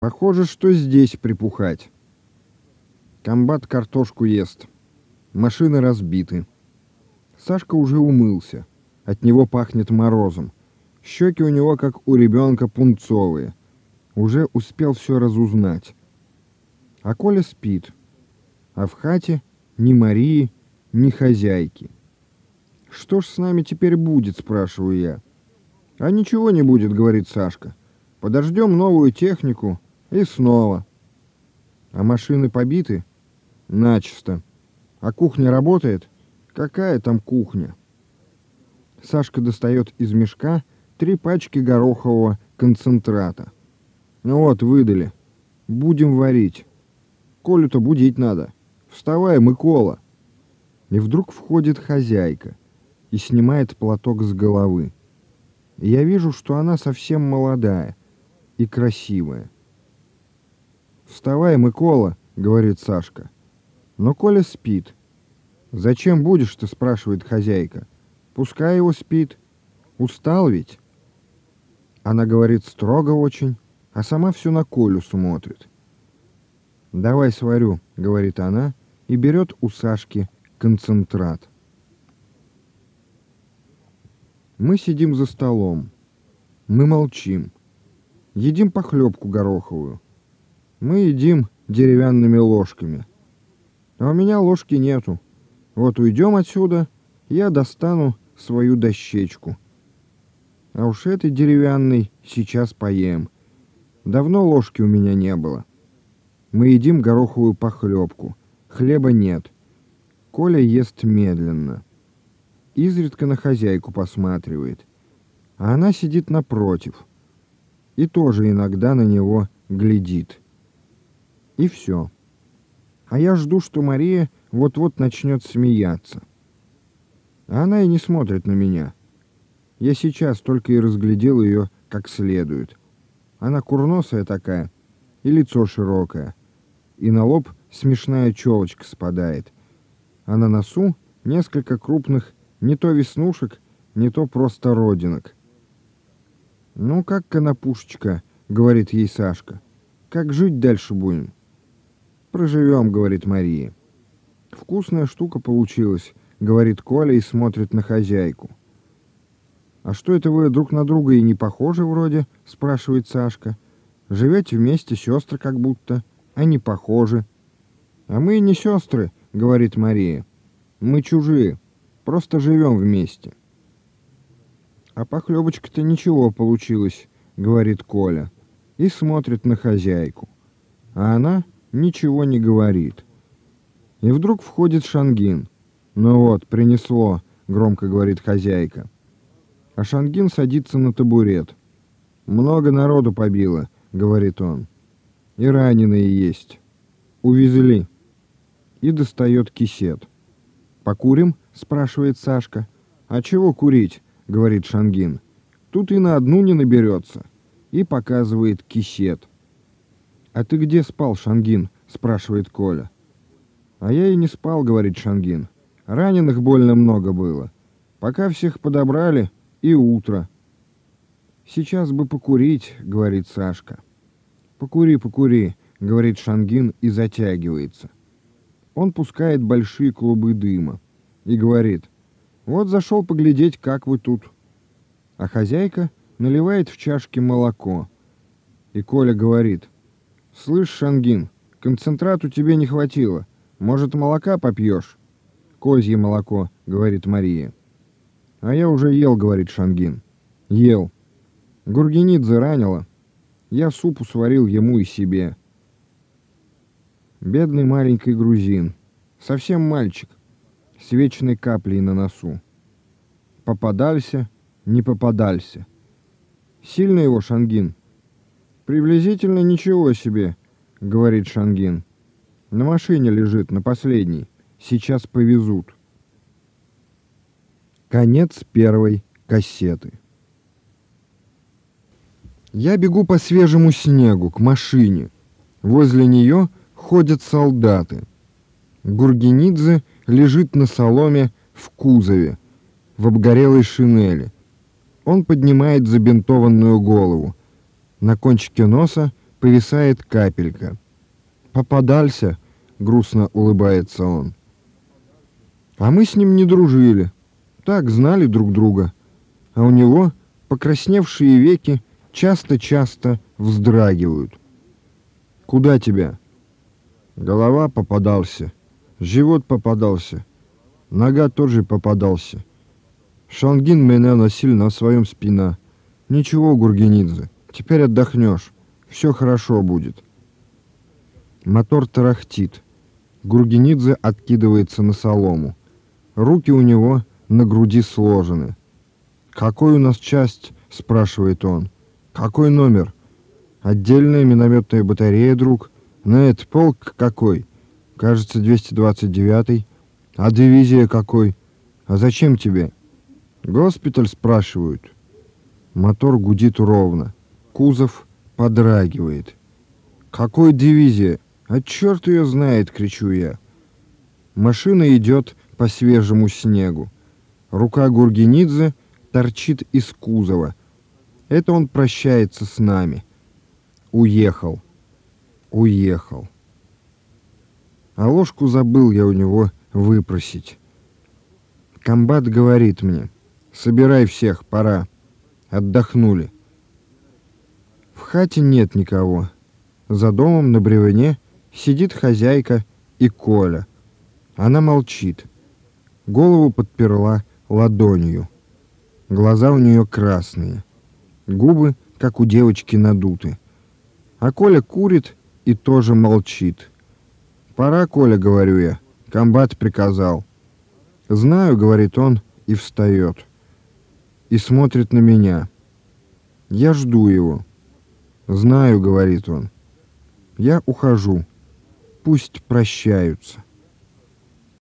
Похоже, что здесь припухать. Комбат картошку ест. Машины разбиты. Сашка уже умылся. От него пахнет морозом. Щеки у него, как у ребенка, пунцовые. Уже успел все разузнать. А Коля спит. А в хате ни Марии, ни хозяйки. «Что ж с нами теперь будет?» – спрашиваю я. «А ничего не будет», – говорит Сашка. «Подождем новую технику и снова». «А машины побиты?» «Начисто». «А кухня работает?» «Какая там кухня?» Сашка достает из мешка три пачки горохового концентрата. «Ну вот, выдали. Будем варить. Колю-то будить надо. Вставай, Микола!» И вдруг входит хозяйка и снимает платок с головы. я вижу, что она совсем молодая и красивая. «Вставай, Микола», — говорит Сашка. Но Коля спит. «Зачем будешь ты?» — спрашивает хозяйка. «Пускай его спит. Устал ведь?» Она говорит строго очень, а сама все на Колю смотрит. «Давай сварю», — говорит она, и берет у Сашки концентрат. Мы сидим за столом. Мы молчим. Едим похлебку гороховую. Мы едим деревянными ложками. А у меня ложки нету. Вот уйдем отсюда, я достану свою дощечку. А уж этой деревянной сейчас поем. Давно ложки у меня не было. Мы едим гороховую похлебку. Хлеба нет. Коля ест медленно изредка на хозяйку посматривает, а она сидит напротив и тоже иногда на него глядит. И все. А я жду, что Мария вот-вот начнет смеяться. А она и не смотрит на меня. Я сейчас только и разглядел ее как следует. Она курносая такая, и лицо широкое, и на лоб смешная челочка спадает, а на носу несколько крупных не то веснушек, не то просто родинок. «Ну, как конопушечка», — говорит ей Сашка. «Как жить дальше будем?» «Проживем», — говорит Мария. «Вкусная штука получилась», — говорит Коля и смотрит на хозяйку. «А что это вы друг на друга и не похожи вроде?» — спрашивает Сашка. «Живете вместе, сестры как будто, а не похожи». «А мы не сестры», — говорит Мария. «Мы чужие». Просто живем вместе. А похлебочка-то ничего получилось, говорит Коля. И смотрит на хозяйку. А она ничего не говорит. И вдруг входит Шангин. Ну вот, принесло, громко говорит хозяйка. А Шангин садится на табурет. Много народу побило, говорит он. И раненые есть. Увезли. И достает кисет. Покурим? спрашивает Сашка. «А чего курить?» — говорит Шангин. «Тут и на одну не наберется». И показывает кисет. «А ты где спал, Шангин?» — спрашивает Коля. «А я и не спал», — говорит Шангин. «Раненых больно много было. Пока всех подобрали, и утро». «Сейчас бы покурить», — говорит Сашка. «Покури, покури», — говорит Шангин и затягивается. Он пускает большие клубы дыма и говорит, «Вот зашел поглядеть, как вы тут». А хозяйка наливает в чашки молоко. И Коля говорит, «Слышь, Шангин, концентрату тебе не хватило. Может, молока попьешь?» «Козье молоко», — говорит Мария. «А я уже ел», — говорит Шангин. «Ел. Гургенидзе ранила. Я супу сварил ему и себе». Бедный маленький грузин. Совсем мальчик с вечной каплей на носу. Попадался, не попадался. Сильно его Шангин? Приблизительно ничего себе, говорит Шангин. На машине лежит, на последней. Сейчас повезут. Конец первой кассеты. Я бегу по свежему снегу к машине. Возле нее ходят солдаты. Гургенидзе лежит на соломе в кузове, в обгорелой шинели. Он поднимает забинтованную голову. На кончике носа повисает капелька. «Попадался?» — грустно улыбается он. А мы с ним не дружили. Так знали друг друга. А у него покрасневшие веки часто-часто вздрагивают. «Куда тебя?» Голова попадался, живот попадался, нога тоже попадался. Шангин меня носил на своем спина. Ничего, Гургенидзе, теперь отдохнешь, все хорошо будет. Мотор тарахтит. Гургенидзе откидывается на солому. Руки у него на груди сложены. «Какой у нас часть?» — спрашивает он. «Какой номер?» «Отдельная минометная батарея, друг. На это полк какой?» «Кажется, 229-й. А дивизия какой? А зачем тебе?» «Госпиталь?» — спрашивают. Мотор гудит ровно. Кузов подрагивает. «Какой дивизия?» «А черт ее знает!» — кричу я. Машина идет по свежему снегу. Рука Гургенидзе торчит из кузова. Это он прощается с нами. Уехал. Уехал. А ложку забыл я у него выпросить. Комбат говорит мне, собирай всех, пора. Отдохнули. В хате нет никого. За домом на бревне сидит хозяйка и Коля. Она молчит. Голову подперла ладонью. Глаза у нее красные. Губы, как у девочки, надуты. А Коля курит и тоже молчит. «Пора, Коля», — говорю я. Комбат приказал. «Знаю», — говорит он и встает. И смотрит на меня. Я жду его. «Знаю», — говорит он. Я ухожу. Пусть прощаются.